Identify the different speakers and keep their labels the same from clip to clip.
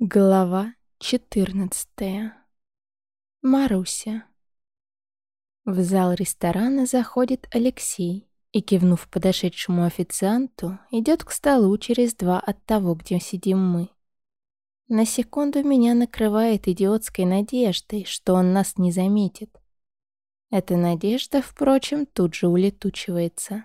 Speaker 1: Глава 14. Маруся. В зал ресторана заходит Алексей и, кивнув подошедшему официанту, идет к столу через два от того, где сидим мы. На секунду меня накрывает идиотской надеждой, что он нас не заметит. Эта надежда, впрочем, тут же улетучивается.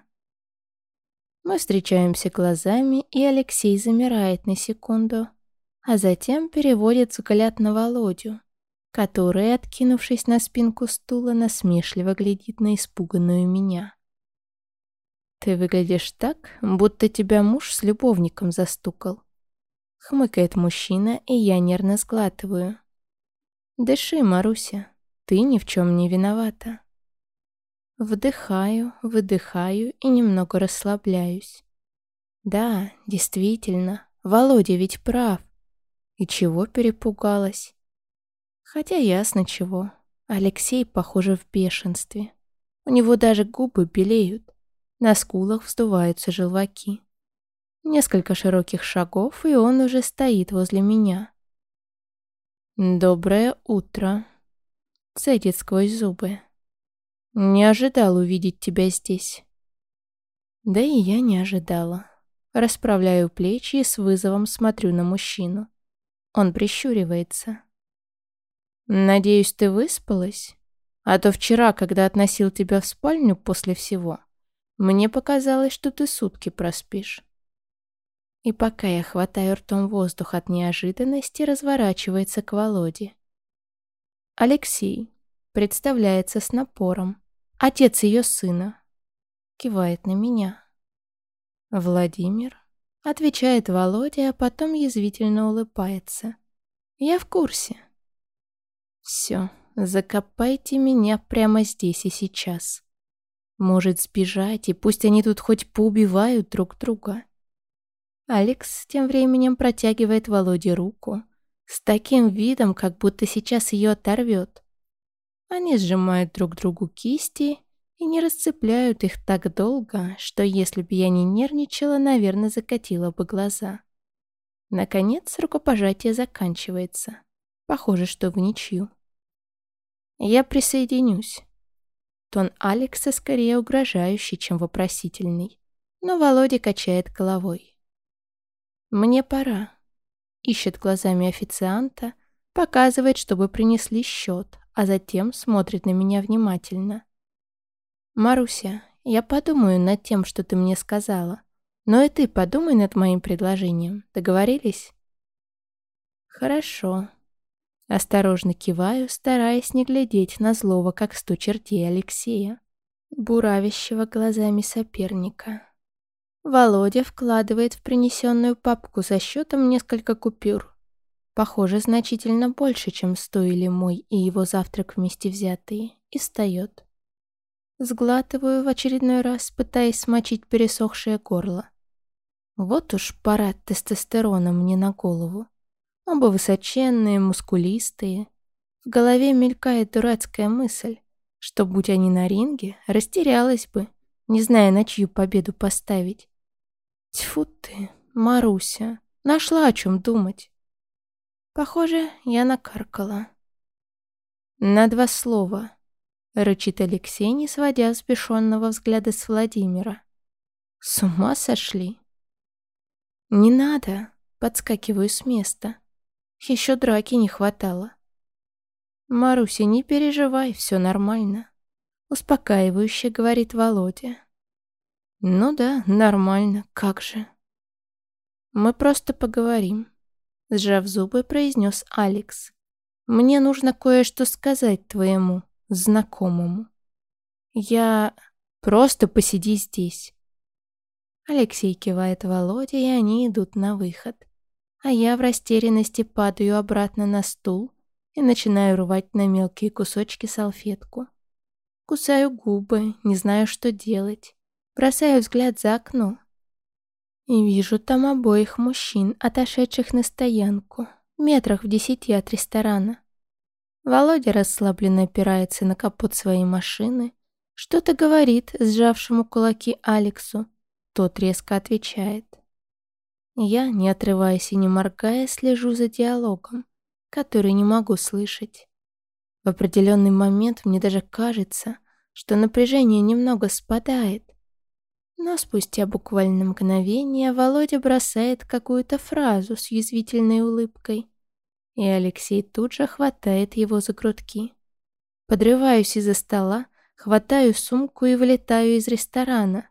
Speaker 1: Мы встречаемся глазами, и Алексей замирает на секунду — а затем переводит взгляд на Володю, который, откинувшись на спинку стула, насмешливо глядит на испуганную меня. «Ты выглядишь так, будто тебя муж с любовником застукал», — хмыкает мужчина, и я нервно сглатываю. «Дыши, Маруся, ты ни в чем не виновата». Вдыхаю, выдыхаю и немного расслабляюсь. Да, действительно, Володя ведь прав. И чего перепугалась? Хотя ясно чего. Алексей, похоже, в бешенстве. У него даже губы белеют. На скулах вздуваются желваки. Несколько широких шагов, и он уже стоит возле меня. «Доброе утро», — цедит сквозь зубы. «Не ожидал увидеть тебя здесь». Да и я не ожидала. Расправляю плечи и с вызовом смотрю на мужчину. Он прищуривается. «Надеюсь, ты выспалась? А то вчера, когда относил тебя в спальню после всего, мне показалось, что ты сутки проспишь». И пока я хватаю ртом воздух от неожиданности, разворачивается к Володе. «Алексей», представляется с напором, отец ее сына, кивает на меня. «Владимир?» Отвечает Володя, а потом язвительно улыбается. Я в курсе. Все, закопайте меня прямо здесь и сейчас. Может сбежать, и пусть они тут хоть поубивают друг друга. Алекс тем временем протягивает Володе руку с таким видом, как будто сейчас ее оторвет. Они сжимают друг другу кисти и не расцепляют их так долго, что если бы я не нервничала, наверное, закатила бы глаза. Наконец, рукопожатие заканчивается. Похоже, что в ничью. Я присоединюсь. Тон Алекса скорее угрожающий, чем вопросительный. Но Володя качает головой. «Мне пора». Ищет глазами официанта, показывает, чтобы принесли счет, а затем смотрит на меня внимательно. «Маруся, я подумаю над тем, что ты мне сказала. Но и ты подумай над моим предложением. Договорились?» «Хорошо». Осторожно киваю, стараясь не глядеть на злого, как сто чертей Алексея, буравящего глазами соперника. Володя вкладывает в принесенную папку со счетом несколько купюр. Похоже, значительно больше, чем стоили мой и его завтрак вместе взятые, и встает. Сглатываю в очередной раз, пытаясь смочить пересохшее горло. Вот уж парад тестостерона мне на голову. Оба высоченные, мускулистые. В голове мелькает дурацкая мысль, что, будь они на ринге, растерялась бы, не зная, на чью победу поставить. Тьфу ты, Маруся, нашла о чем думать. Похоже, я накаркала. На два слова —— рычит Алексей, не сводя взбешенного взгляда с Владимира. «С ума сошли?» «Не надо!» — подскакиваю с места. Еще драки не хватало. «Маруся, не переживай, все нормально», — успокаивающе говорит Володя. «Ну да, нормально, как же». «Мы просто поговорим», — сжав зубы, произнес Алекс. «Мне нужно кое-что сказать твоему» знакомому. Я... Просто посиди здесь. Алексей кивает Володе, и они идут на выход. А я в растерянности падаю обратно на стул и начинаю рвать на мелкие кусочки салфетку. Кусаю губы, не знаю, что делать. Бросаю взгляд за окно. И вижу там обоих мужчин, отошедших на стоянку, метрах в десяти от ресторана. Володя расслабленно опирается на капот своей машины, что-то говорит сжавшему кулаки Алексу. Тот резко отвечает. Я, не отрываясь и не моргая, слежу за диалогом, который не могу слышать. В определенный момент мне даже кажется, что напряжение немного спадает. Но спустя буквально мгновение Володя бросает какую-то фразу с язвительной улыбкой, и Алексей тут же хватает его за грудки. Подрываюсь из-за стола, хватаю сумку и вылетаю из ресторана.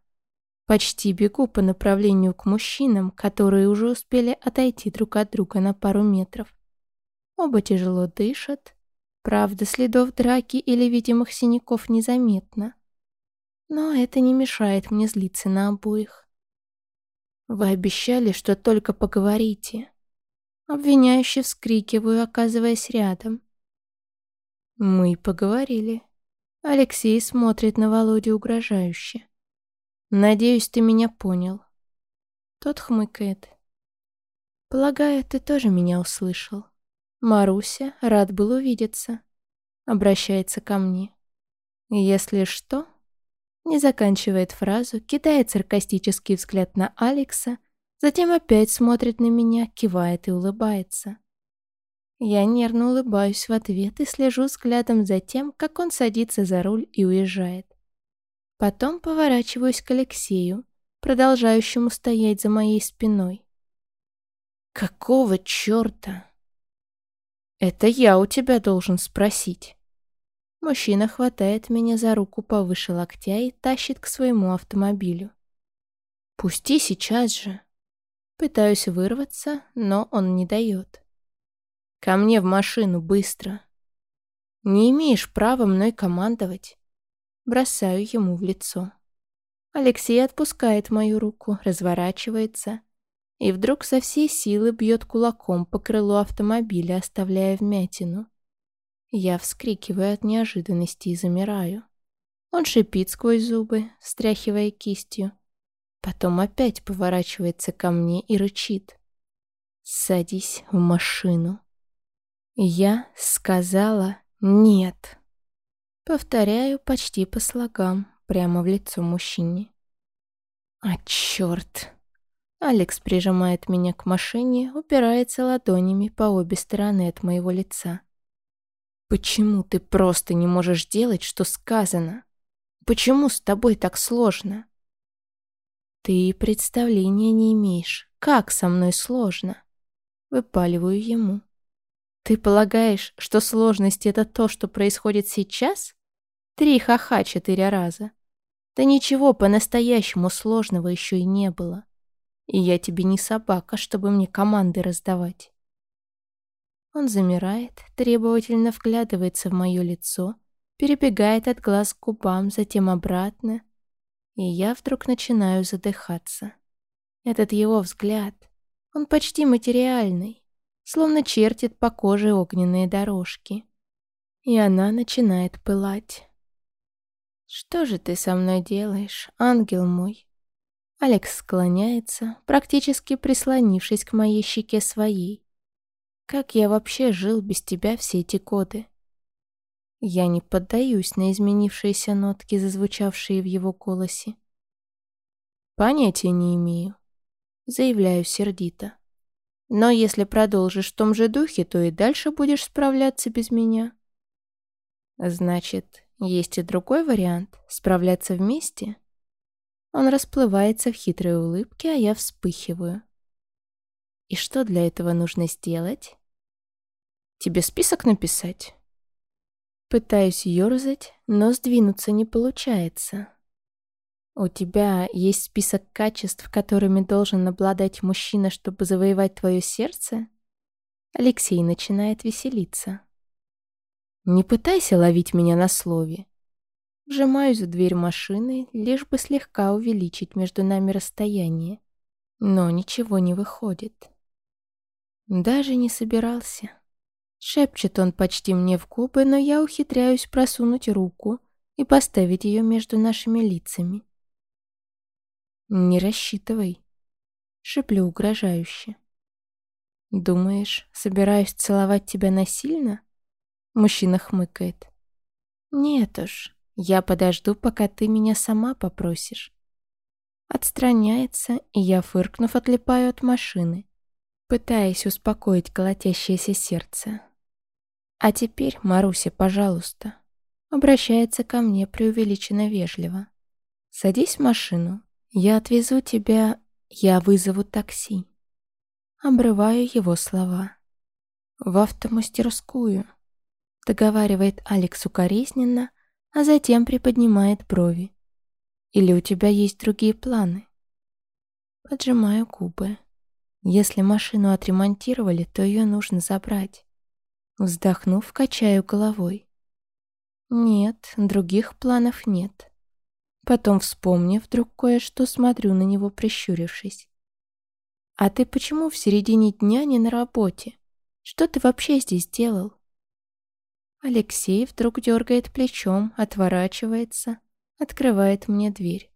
Speaker 1: Почти бегу по направлению к мужчинам, которые уже успели отойти друг от друга на пару метров. Оба тяжело дышат. Правда, следов драки или видимых синяков незаметно. Но это не мешает мне злиться на обоих. Вы обещали, что только поговорите. Обвиняюще вскрикиваю, оказываясь рядом. Мы поговорили. Алексей смотрит на Володю угрожающе. Надеюсь, ты меня понял. Тот хмыкает. Полагаю, ты тоже меня услышал. Маруся, рад был увидеться. Обращается ко мне. Если что... Не заканчивает фразу, кидает саркастический взгляд на Алекса, затем опять смотрит на меня, кивает и улыбается. Я нервно улыбаюсь в ответ и слежу взглядом за тем, как он садится за руль и уезжает. Потом поворачиваюсь к Алексею, продолжающему стоять за моей спиной. «Какого черта?» «Это я у тебя должен спросить». Мужчина хватает меня за руку повыше локтя и тащит к своему автомобилю. «Пусти сейчас же». Пытаюсь вырваться, но он не дает. «Ко мне в машину, быстро». «Не имеешь права мной командовать». Бросаю ему в лицо. Алексей отпускает мою руку, разворачивается и вдруг со всей силы бьет кулаком по крылу автомобиля, оставляя вмятину. Я вскрикиваю от неожиданности и замираю. Он шипит сквозь зубы, встряхивая кистью. Потом опять поворачивается ко мне и рычит. «Садись в машину». Я сказала «нет». Повторяю почти по слогам, прямо в лицо мужчине. «А черт!» Алекс прижимает меня к машине, упирается ладонями по обе стороны от моего лица. «Почему ты просто не можешь делать, что сказано? Почему с тобой так сложно?» «Ты представления не имеешь, как со мной сложно?» Выпаливаю ему. «Ты полагаешь, что сложность — это то, что происходит сейчас? Три ха-ха четыре раза. Да ничего по-настоящему сложного еще и не было. И я тебе не собака, чтобы мне команды раздавать. Он замирает, требовательно вглядывается в мое лицо, перебегает от глаз к губам, затем обратно. И я вдруг начинаю задыхаться. Этот его взгляд, он почти материальный, словно чертит по коже огненные дорожки. И она начинает пылать. «Что же ты со мной делаешь, ангел мой?» Алекс склоняется, практически прислонившись к моей щеке своей. Как я вообще жил без тебя все эти годы? Я не поддаюсь на изменившиеся нотки, зазвучавшие в его голосе. Понятия не имею. Заявляю сердито. Но если продолжишь в том же духе, то и дальше будешь справляться без меня. Значит, есть и другой вариант — справляться вместе? Он расплывается в хитрой улыбке, а я вспыхиваю. И что для этого нужно сделать? Тебе список написать? Пытаюсь ёрзать, но сдвинуться не получается. У тебя есть список качеств, которыми должен обладать мужчина, чтобы завоевать твое сердце? Алексей начинает веселиться. Не пытайся ловить меня на слове. Вжимаюсь в дверь машины, лишь бы слегка увеличить между нами расстояние. Но ничего не выходит. Даже не собирался. Шепчет он почти мне в губы, но я ухитряюсь просунуть руку и поставить ее между нашими лицами. «Не рассчитывай», — шеплю угрожающе. «Думаешь, собираюсь целовать тебя насильно?» Мужчина хмыкает. «Нет уж, я подожду, пока ты меня сама попросишь. Отстраняется, и я, фыркнув, отлипаю от машины, пытаясь успокоить колотящееся сердце. «А теперь, Маруся, пожалуйста», обращается ко мне преувеличенно вежливо. «Садись в машину, я отвезу тебя, я вызову такси». Обрываю его слова. «В автомастерскую», — договаривает Алекс укоризненно, а затем приподнимает брови. «Или у тебя есть другие планы?» Поджимаю губы. Если машину отремонтировали, то ее нужно забрать. Вздохнув, качаю головой. Нет, других планов нет. Потом, вспомнив вдруг кое-что, смотрю на него, прищурившись. «А ты почему в середине дня не на работе? Что ты вообще здесь делал?» Алексей вдруг дергает плечом, отворачивается, открывает мне дверь.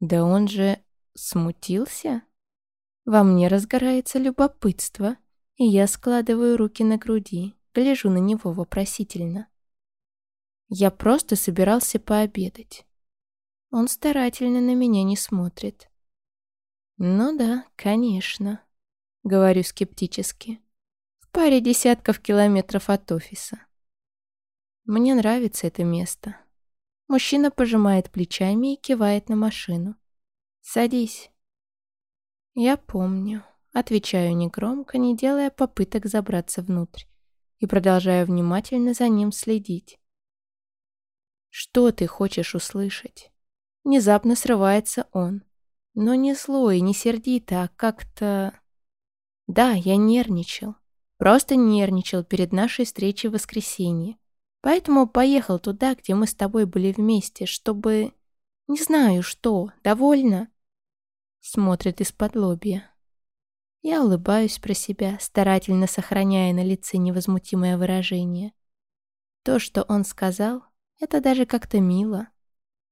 Speaker 1: «Да он же смутился?» Во мне разгорается любопытство, и я складываю руки на груди, гляжу на него вопросительно. Я просто собирался пообедать. Он старательно на меня не смотрит. «Ну да, конечно», — говорю скептически. «В паре десятков километров от офиса». Мне нравится это место. Мужчина пожимает плечами и кивает на машину. «Садись». Я помню. Отвечаю негромко, не делая попыток забраться внутрь. И продолжаю внимательно за ним следить. Что ты хочешь услышать? Внезапно срывается он. Но не злой, не сердито, а как-то... Да, я нервничал. Просто нервничал перед нашей встречей в воскресенье. Поэтому поехал туда, где мы с тобой были вместе, чтобы... Не знаю что, довольно? Смотрит из-под лобья. Я улыбаюсь про себя, старательно сохраняя на лице невозмутимое выражение. То, что он сказал, это даже как-то мило.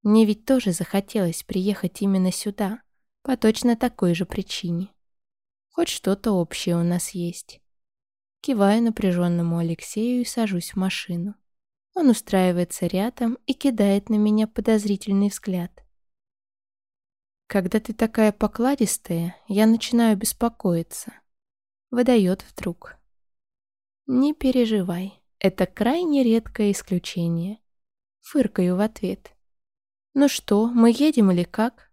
Speaker 1: Мне ведь тоже захотелось приехать именно сюда, по точно такой же причине. Хоть что-то общее у нас есть. Киваю напряженному Алексею и сажусь в машину. Он устраивается рядом и кидает на меня подозрительный взгляд. Когда ты такая покладистая, я начинаю беспокоиться. Выдает вдруг. Не переживай, это крайне редкое исключение. Фыркаю в ответ. «Ну что, мы едем или как?»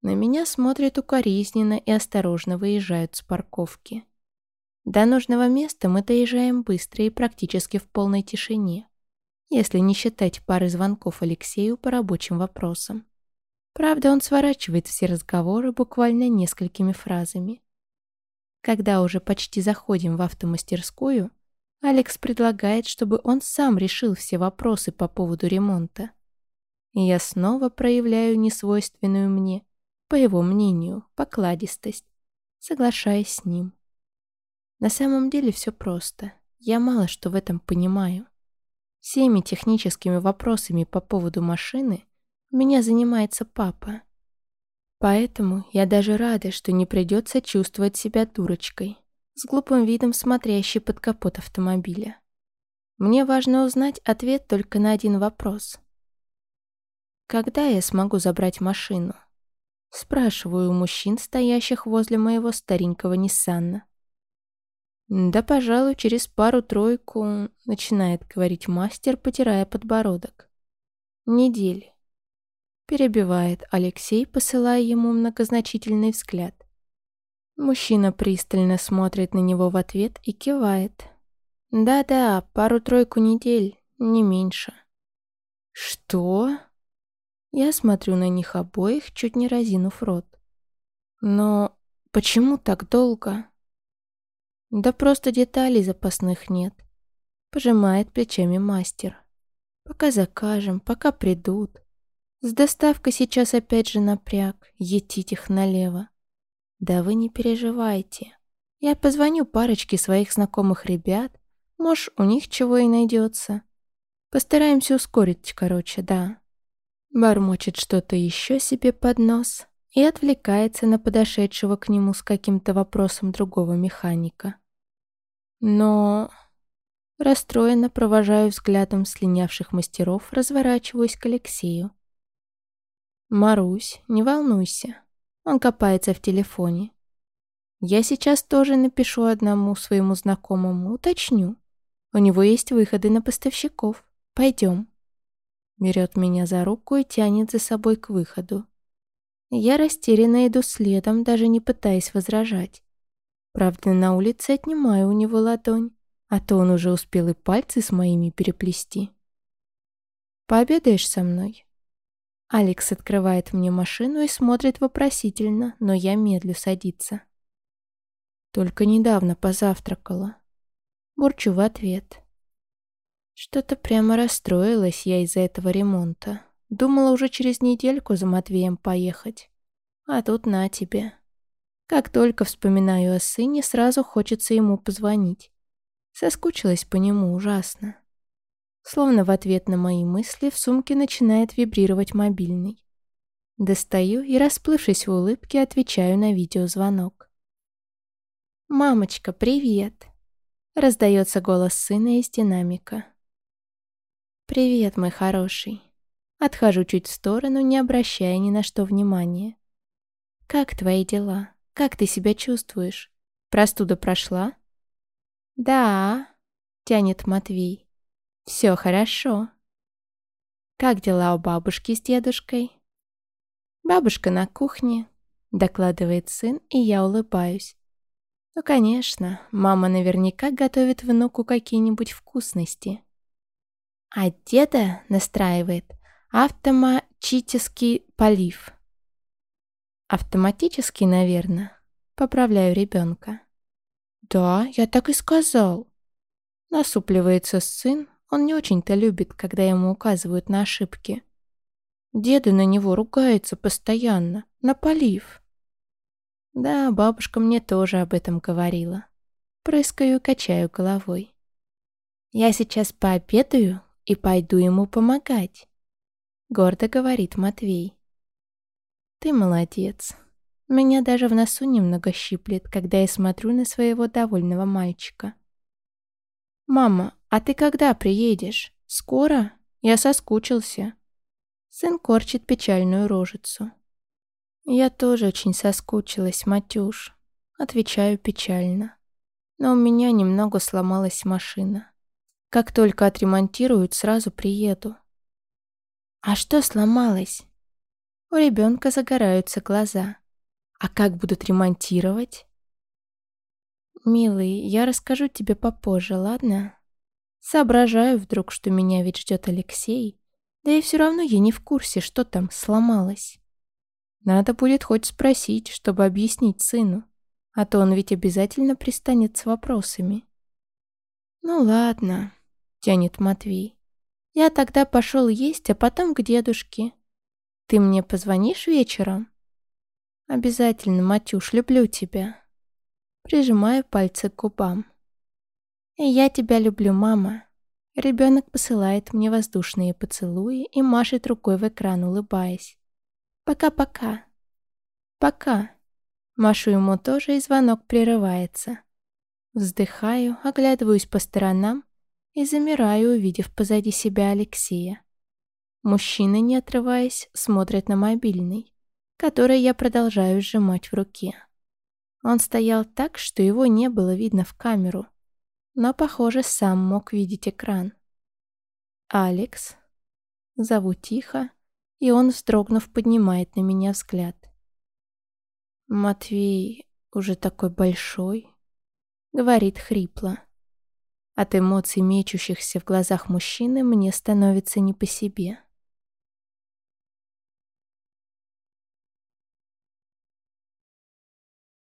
Speaker 1: На меня смотрят укоризненно и осторожно выезжают с парковки. До нужного места мы доезжаем быстро и практически в полной тишине, если не считать пары звонков Алексею по рабочим вопросам. Правда, он сворачивает все разговоры буквально несколькими фразами. Когда уже почти заходим в автомастерскую, Алекс предлагает, чтобы он сам решил все вопросы по поводу ремонта. И я снова проявляю несвойственную мне, по его мнению, покладистость, соглашаясь с ним. На самом деле все просто. Я мало что в этом понимаю. Всеми техническими вопросами по поводу машины меня занимается папа. Поэтому я даже рада, что не придется чувствовать себя дурочкой с глупым видом смотрящий под капот автомобиля. Мне важно узнать ответ только на один вопрос. Когда я смогу забрать машину? Спрашиваю у мужчин, стоящих возле моего старенького Ниссана. «Да, пожалуй, через пару-тройку», — начинает говорить мастер, потирая подбородок. «Недели». Перебивает Алексей, посылая ему многозначительный взгляд. Мужчина пристально смотрит на него в ответ и кивает. «Да-да, пару-тройку недель, не меньше». «Что?» Я смотрю на них обоих, чуть не разинув рот. «Но почему так долго?» «Да просто деталей запасных нет», — пожимает плечами мастер. «Пока закажем, пока придут. С доставкой сейчас опять же напряг, етить их налево. «Да вы не переживайте. Я позвоню парочке своих знакомых ребят. Может, у них чего и найдется. Постараемся ускорить, короче, да». Бормочет что-то еще себе под нос и отвлекается на подошедшего к нему с каким-то вопросом другого механика. Но... Расстроенно провожаю взглядом слинявших мастеров, разворачиваюсь к Алексею. «Марусь, не волнуйся. Он копается в телефоне. Я сейчас тоже напишу одному своему знакомому, уточню. У него есть выходы на поставщиков. Пойдем». Берет меня за руку и тянет за собой к выходу. Я растерянно иду следом, даже не пытаясь возражать. Правда, на улице отнимаю у него ладонь, а то он уже успел и пальцы с моими переплести. «Пообедаешь со мной?» Алекс открывает мне машину и смотрит вопросительно, но я медлю садиться. Только недавно позавтракала. Бурчу в ответ. Что-то прямо расстроилась я из-за этого ремонта. Думала уже через недельку за Матвеем поехать. А тут на тебе. Как только вспоминаю о сыне, сразу хочется ему позвонить. Соскучилась по нему ужасно. Словно в ответ на мои мысли в сумке начинает вибрировать мобильный. Достаю и, расплывшись в улыбке, отвечаю на видеозвонок. «Мамочка, привет!» Раздается голос сына из динамика. «Привет, мой хороший». Отхожу чуть в сторону, не обращая ни на что внимания. «Как твои дела? Как ты себя чувствуешь? Простуда прошла?» «Да», — тянет Матвей. Все хорошо. Как дела у бабушки с дедушкой? Бабушка на кухне, докладывает сын, и я улыбаюсь. Ну, конечно, мама наверняка готовит внуку какие-нибудь вкусности. А деда настраивает автоматический полив. Автоматический, наверное. Поправляю ребенка. Да, я так и сказал. Насупливается сын, он не очень-то любит, когда ему указывают на ошибки. Деда на него ругается постоянно, напалив. Да, бабушка мне тоже об этом говорила. Прыскаю и качаю головой. Я сейчас пообедаю и пойду ему помогать. Гордо говорит Матвей. Ты молодец. Меня даже в носу немного щиплет, когда я смотрю на своего довольного мальчика. «Мама, а ты когда приедешь? Скоро? Я соскучился». Сын корчит печальную рожицу. «Я тоже очень соскучилась, Матюш», — отвечаю печально. «Но у меня немного сломалась машина. Как только отремонтируют, сразу приеду». «А что сломалось?» У ребенка загораются глаза. «А как будут ремонтировать?» «Милый, я расскажу тебе попозже, ладно?» Соображаю вдруг, что меня ведь ждет Алексей, да и все равно я не в курсе, что там сломалось. Надо будет хоть спросить, чтобы объяснить сыну, а то он ведь обязательно пристанет с вопросами. «Ну ладно», — тянет Матвей. «Я тогда пошел есть, а потом к дедушке. Ты мне позвонишь вечером?» «Обязательно, Матюш, люблю тебя». Прижимаю пальцы к губам. «И я тебя люблю, мама». Ребенок посылает мне воздушные поцелуи и машет рукой в экран, улыбаясь. «Пока-пока». «Пока». Машу ему тоже, и звонок прерывается. Вздыхаю, оглядываюсь по сторонам и замираю, увидев позади себя Алексея. Мужчина, не отрываясь, смотрит на мобильный, который я продолжаю сжимать в руке. Он стоял так, что его не было видно в камеру, но, похоже, сам мог видеть экран. «Алекс?» Зову тихо, и он, вздрогнув, поднимает на меня взгляд. «Матвей уже такой большой», — говорит хрипло. От эмоций, мечущихся в глазах мужчины, мне становится не по себе.